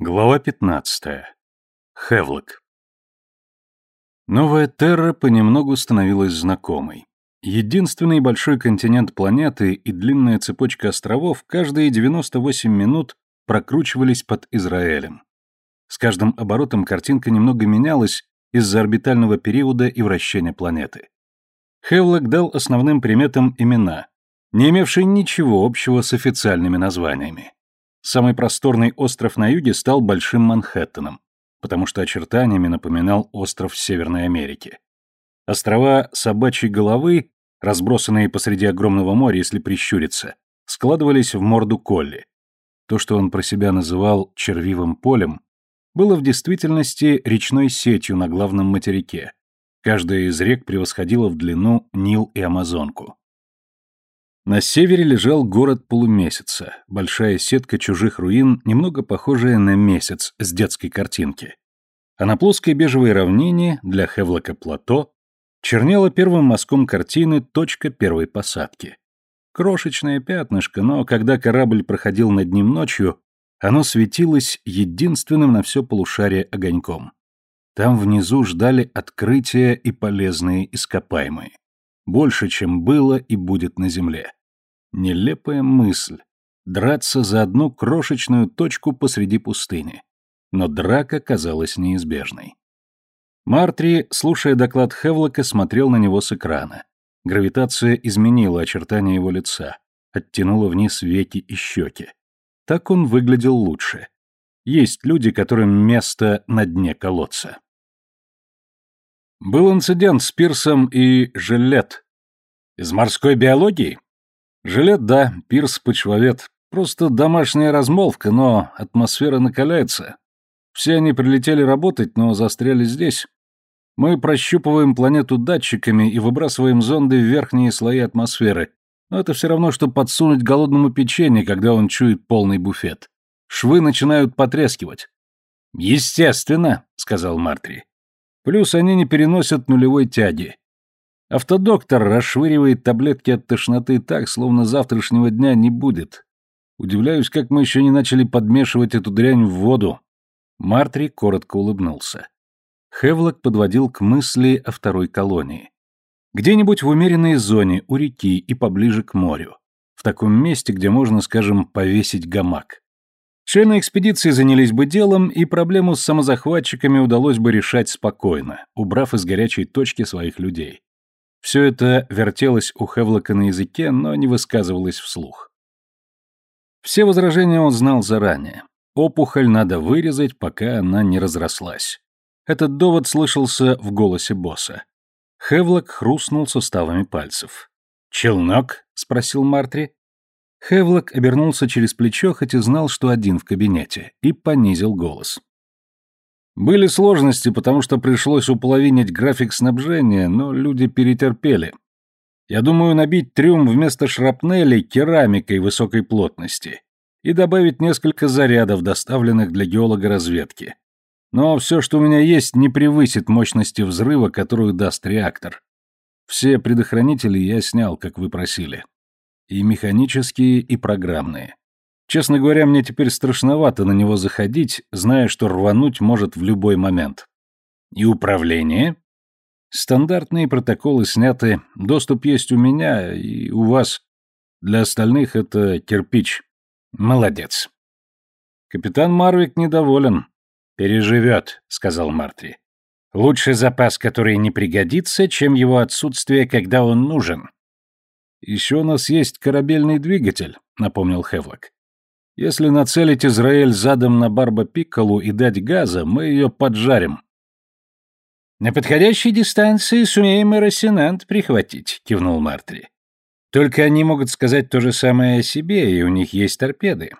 Глава 15. Хевлок. Новая Терра понемногу становилась знакомой. Единственный большой континент планеты и длинная цепочка островов каждые 98 минут прокручивались под Израилем. С каждым оборотом картинка немного менялась из-за орбитального периода и вращения планеты. Хевлок дал основным приметам имена, не имевшие ничего общего с официальными названиями. Самый просторный остров на юге стал Большим Манхэттеном, потому что очертаниями напоминал остров Северной Америки. Острова Собачьей Головы, разбросанные посреди огромного моря, если прищуриться, складывались в морду Колли. То, что он про себя называл «червивым полем», было в действительности речной сетью на главном материке. Каждая из рек превосходила в длину Нил и Амазонку. На севере лежал город полумесяца, большая сетка чужих руин, немного похожая на месяц с детской картинки. А на плоской бежевой равнине, для Хевлока плато, чернела первым мазком картины точка первой посадки. Крошечное пятнышко, но когда корабль проходил над ним ночью, оно светилось единственным на все полушарие огоньком. Там внизу ждали открытия и полезные ископаемые. Больше, чем было и будет на Земле. Нелепая мысль — драться за одну крошечную точку посреди пустыни. Но драка казалась неизбежной. Мартри, слушая доклад Хевлока, смотрел на него с экрана. Гравитация изменила очертания его лица, оттянула вниз веки и щеки. Так он выглядел лучше. Есть люди, которым место на дне колодца. Был инцидент с Пирсом и Жилет. Из морской биологии? Жилет, да, пирс, почвовед. Просто домашняя размолвка, но атмосфера накаляется. Все они прилетели работать, но застряли здесь. Мы прощупываем планету датчиками и выбрасываем зонды в верхние слои атмосферы. Но это все равно, что подсунуть голодному печенье, когда он чует полный буфет. Швы начинают потрескивать. «Естественно», — сказал Мартри. «Плюс они не переносят нулевой тяги. Автодоктор расшвыривает таблетки от тошноты так, словно завтрашнего дня не будет. Удивляюсь, как мы еще не начали подмешивать эту дрянь в воду. Мартри коротко улыбнулся. Хевлок подводил к мысли о второй колонии. Где-нибудь в умеренной зоне, у реки и поближе к морю. В таком месте, где можно, скажем, повесить гамак. Члены экспедиции занялись бы делом, и проблему с самозахватчиками удалось бы решать спокойно, убрав из горячей точки своих людей. Все это вертелось у Хевлока на языке, но не высказывалось вслух. Все возражения он знал заранее. Опухоль надо вырезать, пока она не разрослась. Этот довод слышался в голосе босса. Хевлок хрустнул суставами пальцев. «Челнок?» — спросил Мартри. Хевлок обернулся через плечо, хоть и знал, что один в кабинете, и понизил голос. Были сложности, потому что пришлось уполовинить график снабжения, но люди перетерпели. Я думаю набить трюм вместо шрапнелей керамикой высокой плотности и добавить несколько зарядов, доставленных для геолога-разведки. Но все, что у меня есть, не превысит мощности взрыва, которую даст реактор. Все предохранители я снял, как вы просили. И механические, и программные. Честно говоря, мне теперь страшновато на него заходить, зная, что рвануть может в любой момент. И управление? Стандартные протоколы сняты, доступ есть у меня и у вас. Для остальных это кирпич. Молодец. Капитан Марвик недоволен. Переживет, сказал Мартри. Лучше запас, который не пригодится, чем его отсутствие, когда он нужен. Еще у нас есть корабельный двигатель, напомнил Хевлок. Если нацелить Израиль задом на Барба Пикколу и дать газа, мы ее поджарим. На подходящей дистанции сумеем и Рассенант прихватить, кивнул Мартри. Только они могут сказать то же самое о себе, и у них есть торпеды.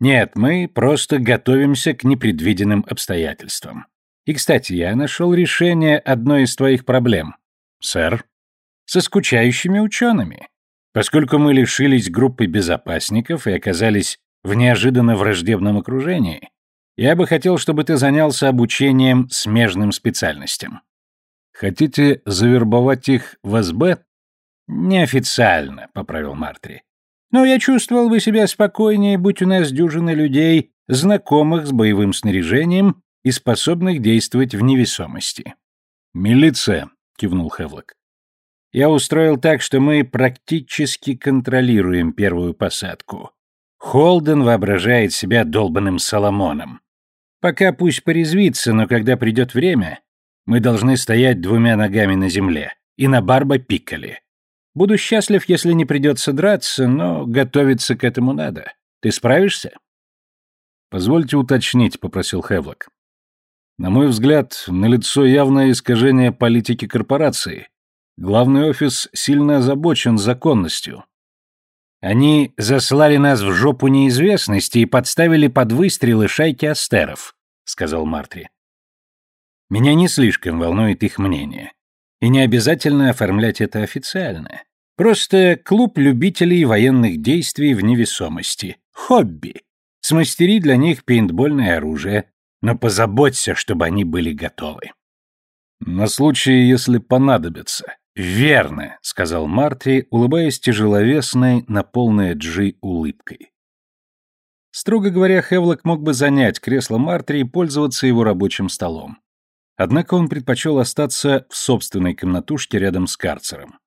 Нет, мы просто готовимся к непредвиденным обстоятельствам. И, кстати, я нашел решение одной из твоих проблем. Сэр? Со скучающими учеными. Поскольку мы лишились группы безопасников и оказались в неожиданно враждебном окружении, я бы хотел, чтобы ты занялся обучением смежным специальностям. Хотите завербовать их в СБ? Неофициально, поправил Мартри. Но я чувствовал бы себя спокойнее, будь у нас дюжины людей, знакомых с боевым снаряжением и способных действовать в невесомости. «Милиция», — кивнул Хевлок. «Я устроил так, что мы практически контролируем первую посадку. Холден воображает себя долбанным Соломоном. Пока пусть порезвится, но когда придет время, мы должны стоять двумя ногами на земле и на Барба Пикколи. Буду счастлив, если не придется драться, но готовиться к этому надо. Ты справишься?» «Позвольте уточнить», — попросил Хевлок. «На мой взгляд, налицо явное искажение политики корпорации. Главный офис сильно озабочен законностью». «Они заслали нас в жопу неизвестности и подставили под выстрелы шайки астеров», — сказал Мартри. «Меня не слишком волнует их мнение. И не обязательно оформлять это официально. Просто клуб любителей военных действий в невесомости. Хобби. Смастери для них пейнтбольное оружие, но позаботься, чтобы они были готовы. На случай, если понадобится. Верно, сказал Мартри, улыбаясь тяжеловесной на полное джи улыбкой. Строго говоря, Хевлок мог бы занять кресло Мартри и пользоваться его рабочим столом. Однако он предпочел остаться в собственной комнатушке рядом с карцером.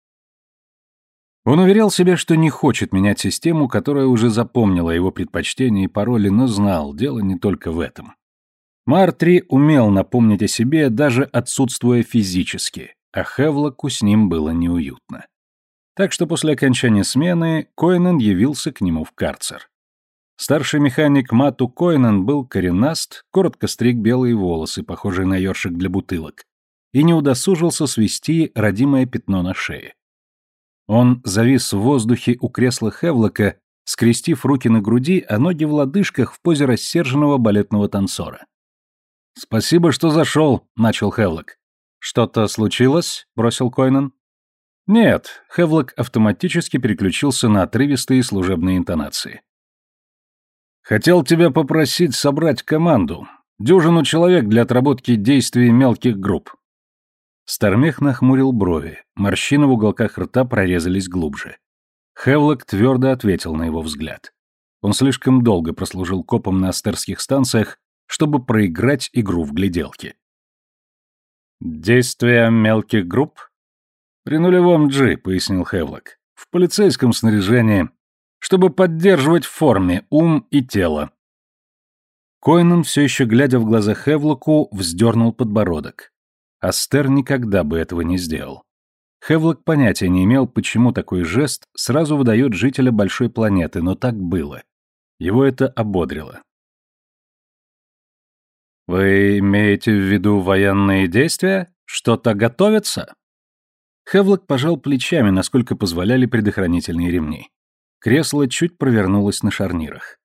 Он уверял себя, что не хочет менять систему, которая уже запомнила его предпочтения и пароли, но знал, дело не только в этом. Мартри умел напомнить о себе, даже отсутствуя физически, а Хевлоку с ним было неуютно. Так что после окончания смены Койнен явился к нему в карцер. Старший механик Мату Койнен был коренаст, коротко стриг белые волосы, похожие на ёршик для бутылок, и не удосужился свести родимое пятно на шее. Он завис в воздухе у кресла Хевлока, скрестив руки на груди, а ноги в лодыжках в позе рассерженного балетного танцора. «Спасибо, что зашел», — начал Хевлок. «Что-то случилось?» — бросил Койнен. «Нет», — Хевлок автоматически переключился на отрывистые служебные интонации. «Хотел тебя попросить собрать команду. Дюжину человек для отработки действий мелких групп. Стармех нахмурил брови, морщины в уголках рта прорезались глубже. Хевлок твердо ответил на его взгляд. Он слишком долго прослужил копом на астерских станциях, чтобы проиграть игру в гляделки. «Действия мелких групп?» «При нулевом G», — пояснил Хевлок. «В полицейском снаряжении, чтобы поддерживать в форме ум и тело». Койнен, все еще глядя в глаза Хевлоку, вздернул подбородок. Астер никогда бы этого не сделал. Хевлок понятия не имел, почему такой жест сразу выдает жителя большой планеты, но так было. Его это ободрило. «Вы имеете в виду военные действия? Что-то готовится?» Хевлок пожал плечами, насколько позволяли предохранительные ремни. Кресло чуть провернулось на шарнирах.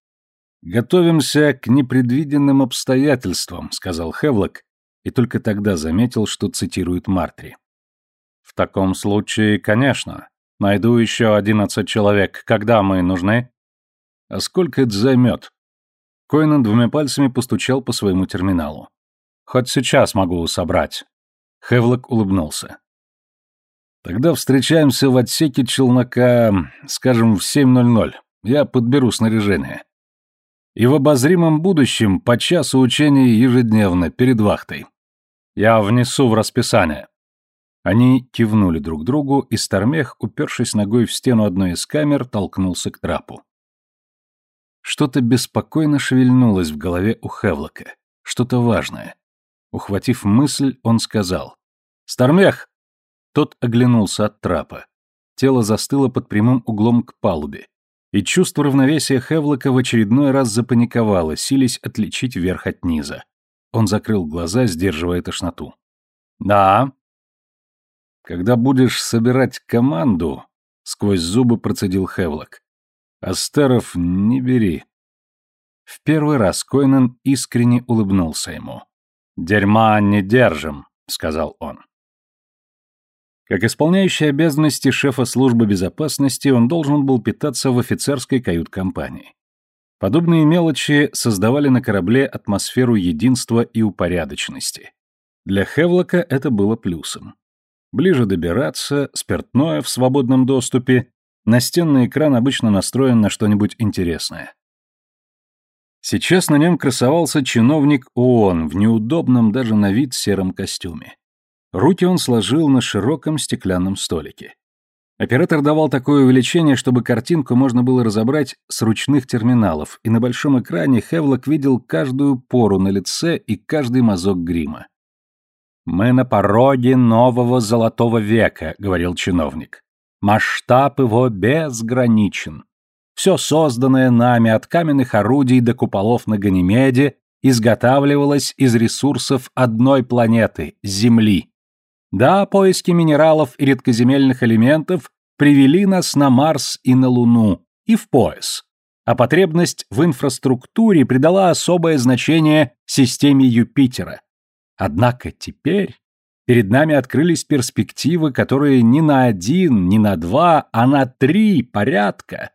«Готовимся к непредвиденным обстоятельствам», — сказал Хевлок, и только тогда заметил, что цитирует Мартри. «В таком случае, конечно. Найду еще одиннадцать человек. Когда мы нужны?» «А сколько это займет?» Койнан двумя пальцами постучал по своему терминалу. «Хоть сейчас могу собрать». Хевлок улыбнулся. «Тогда встречаемся в отсеке челнока, скажем, в 7.00. Я подберу снаряжение. И в обозримом будущем по часу учений ежедневно, перед вахтой. Я внесу в расписание». Они кивнули друг другу, и Стармех, упершись ногой в стену одной из камер, толкнулся к трапу. Что-то беспокойно шевельнулось в голове у Хевлока, что-то важное. Ухватив мысль, он сказал «Стармех!» Тот оглянулся от трапа. Тело застыло под прямым углом к палубе, и чувство равновесия Хевлока в очередной раз запаниковало, сились отличить верх от низа. Он закрыл глаза, сдерживая тошноту. «Да». «Когда будешь собирать команду», — сквозь зубы процедил Хевлок, — «астеров не бери». В первый раз Койнен искренне улыбнулся ему. «Дерьма не держим», — сказал он. Как исполняющий обязанности шефа службы безопасности, он должен был питаться в офицерской кают-компании. Подобные мелочи создавали на корабле атмосферу единства и упорядоченности. Для Хевлока это было плюсом. Ближе добираться, спиртное в свободном доступе, настенный экран обычно настроен на что-нибудь интересное. Сейчас на нем красовался чиновник ООН в неудобном даже на вид сером костюме. Руки он сложил на широком стеклянном столике. Оператор давал такое увеличение, чтобы картинку можно было разобрать с ручных терминалов, и на большом экране Хевлок видел каждую пору на лице и каждый мазок грима. «Мы на пороге нового золотого века», — говорил чиновник. «Масштаб его безграничен. Все созданное нами от каменных орудий до куполов на Ганимеде изготавливалось из ресурсов одной планеты — Земли. Да, поиски минералов и редкоземельных элементов привели нас на Марс и на Луну, и в пояс. А потребность в инфраструктуре придала особое значение системе Юпитера. Однако теперь перед нами открылись перспективы, которые не на один, не на два, а на три порядка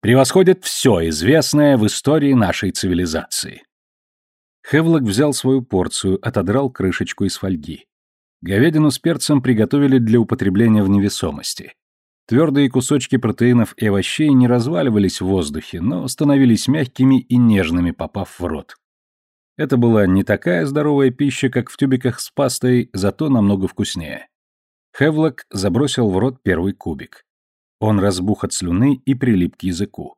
превосходят все известное в истории нашей цивилизации. Хевлок взял свою порцию, отодрал крышечку из фольги. Говядину с перцем приготовили для употребления в невесомости. Твердые кусочки протеинов и овощей не разваливались в воздухе, но становились мягкими и нежными, попав в рот. Это была не такая здоровая пища, как в тюбиках с пастой, зато намного вкуснее. Хевлок забросил в рот первый кубик. Он разбух от слюны и прилип к языку.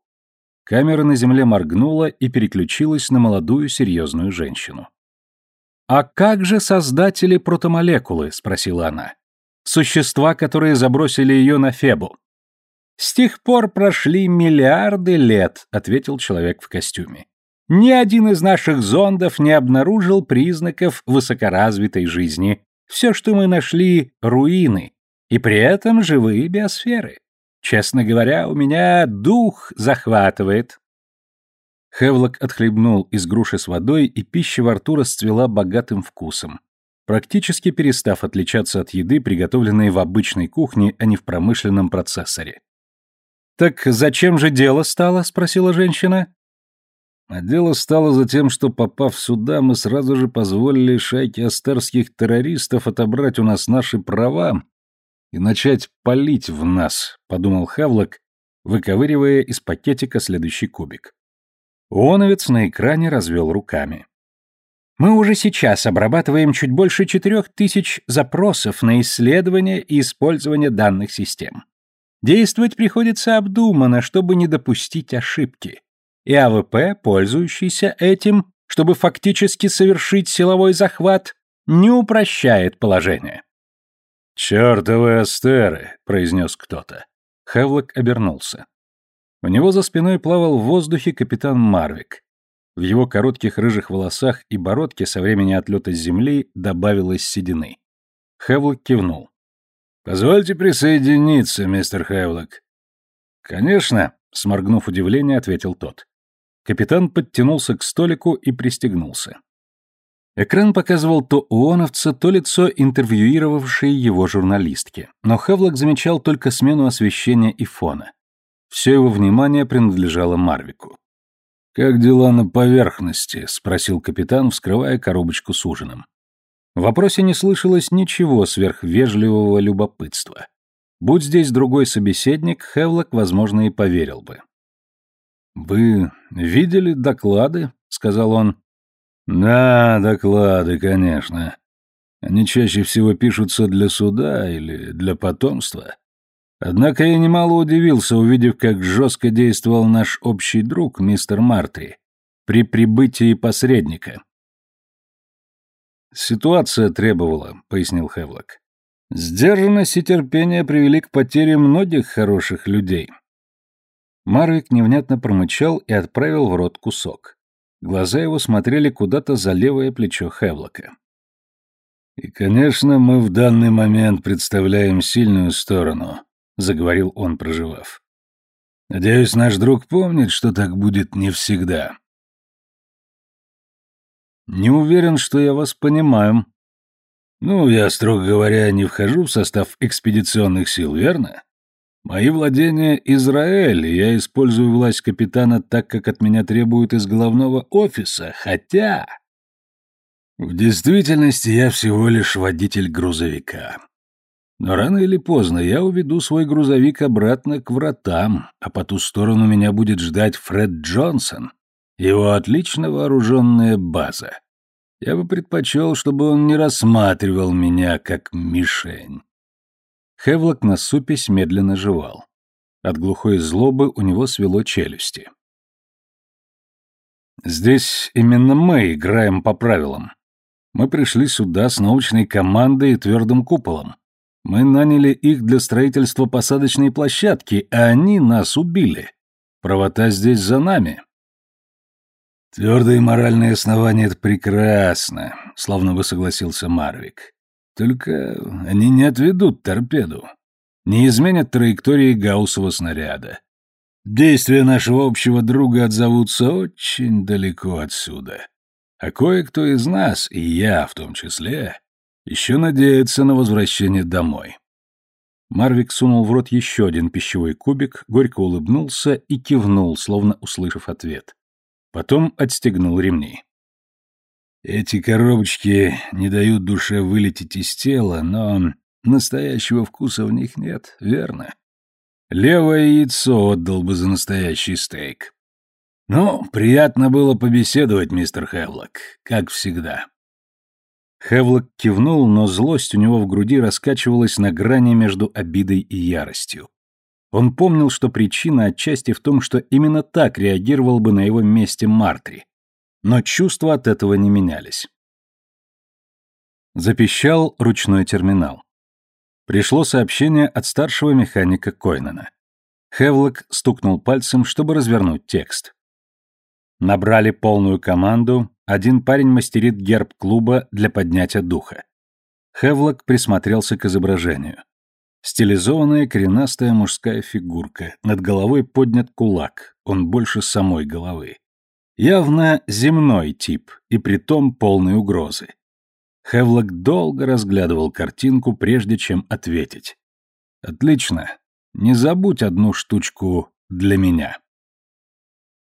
Камера на земле моргнула и переключилась на молодую серьезную женщину. «А как же создатели протомолекулы?» — спросила она. «Существа, которые забросили ее на Фебу». «С тех пор прошли миллиарды лет», — ответил человек в костюме. Ни один из наших зондов не обнаружил признаков высокоразвитой жизни. Все, что мы нашли — руины, и при этом живые биосферы. Честно говоря, у меня дух захватывает. Хевлок отхлебнул из груши с водой, и пища во рту расцвела богатым вкусом, практически перестав отличаться от еды, приготовленной в обычной кухне, а не в промышленном процессоре. «Так зачем же дело стало?» — спросила женщина. А дело стало за тем, что, попав сюда, мы сразу же позволили шайке астерских террористов отобрать у нас наши права и начать палить в нас, подумал Хавлок, выковыривая из пакетика следующий кубик. Уоновец на экране развел руками. Мы уже сейчас обрабатываем чуть больше четырех тысяч запросов на исследование и использование данных систем. Действовать приходится обдуманно, чтобы не допустить ошибки и АВП, пользующийся этим, чтобы фактически совершить силовой захват, не упрощает положение. «Чёртовы астеры!» — произнес кто-то. Хевлок обернулся. У него за спиной плавал в воздухе капитан Марвик. В его коротких рыжих волосах и бородке со времени отлета с земли добавилось седины. Хевлок кивнул. «Позвольте присоединиться, мистер Хевлок». «Конечно», — сморгнув удивление, ответил тот. Капитан подтянулся к столику и пристегнулся. Экран показывал то ООНовца, то лицо интервьюировавшей его журналистки, но Хевлок замечал только смену освещения и фона. Все его внимание принадлежало Марвику. «Как дела на поверхности?» — спросил капитан, вскрывая коробочку с ужином. В вопросе не слышалось ничего сверхвежливого любопытства. Будь здесь другой собеседник, Хевлок, возможно, и поверил бы. «Вы видели доклады?» — сказал он. «Да, доклады, конечно. Они чаще всего пишутся для суда или для потомства. Однако я немало удивился, увидев, как жестко действовал наш общий друг, мистер Мартри, при прибытии посредника». «Ситуация требовала», — пояснил Хевлок. «Сдержанность и терпение привели к потере многих хороших людей. Марвик невнятно промычал и отправил в рот кусок. Глаза его смотрели куда-то за левое плечо Хевлока. «И, конечно, мы в данный момент представляем сильную сторону», — заговорил он, проживав. «Надеюсь, наш друг помнит, что так будет не всегда». «Не уверен, что я вас понимаю». «Ну, я, строго говоря, не вхожу в состав экспедиционных сил, верно?» Мои владения — Израиль, и я использую власть капитана так, как от меня требуют из главного офиса, хотя... В действительности я всего лишь водитель грузовика. Но рано или поздно я уведу свой грузовик обратно к вратам, а по ту сторону меня будет ждать Фред Джонсон, Его отлично вооруженная база. Я бы предпочел, чтобы он не рассматривал меня как мишень. Хевлок на супесь медленно жевал. От глухой злобы у него свело челюсти. Здесь именно мы играем по правилам. Мы пришли сюда с научной командой и твердым куполом. Мы наняли их для строительства посадочной площадки, а они нас убили. Правота здесь за нами. Твердые моральные основания — это прекрасно, словно бы согласился Марвик. Только они не отведут торпеду, не изменят траектории Гауссова снаряда. Действия нашего общего друга отзовутся очень далеко отсюда. А кое-кто из нас, и я в том числе, еще надеется на возвращение домой. Марвик сунул в рот еще один пищевой кубик, горько улыбнулся и кивнул, словно услышав ответ. Потом отстегнул ремни. Эти коробочки не дают душе вылететь из тела, но настоящего вкуса в них нет, верно? Левое яйцо отдал бы за настоящий стейк. Ну, приятно было побеседовать, мистер Хевлок, как всегда. Хевлок кивнул, но злость у него в груди раскачивалась на грани между обидой и яростью. Он помнил, что причина отчасти в том, что именно так реагировал бы на его месте Мартри. Но чувства от этого не менялись. Запищал ручной терминал. Пришло сообщение от старшего механика Койнена. Хевлок стукнул пальцем, чтобы развернуть текст. Набрали полную команду, один парень мастерит герб клуба для поднятия духа. Хевлок присмотрелся к изображению. Стилизованная коренастая мужская фигурка, над головой поднят кулак, он больше самой головы. Явно земной тип, и притом полной угрозы. Хевлок долго разглядывал картинку, прежде чем ответить. «Отлично. Не забудь одну штучку для меня».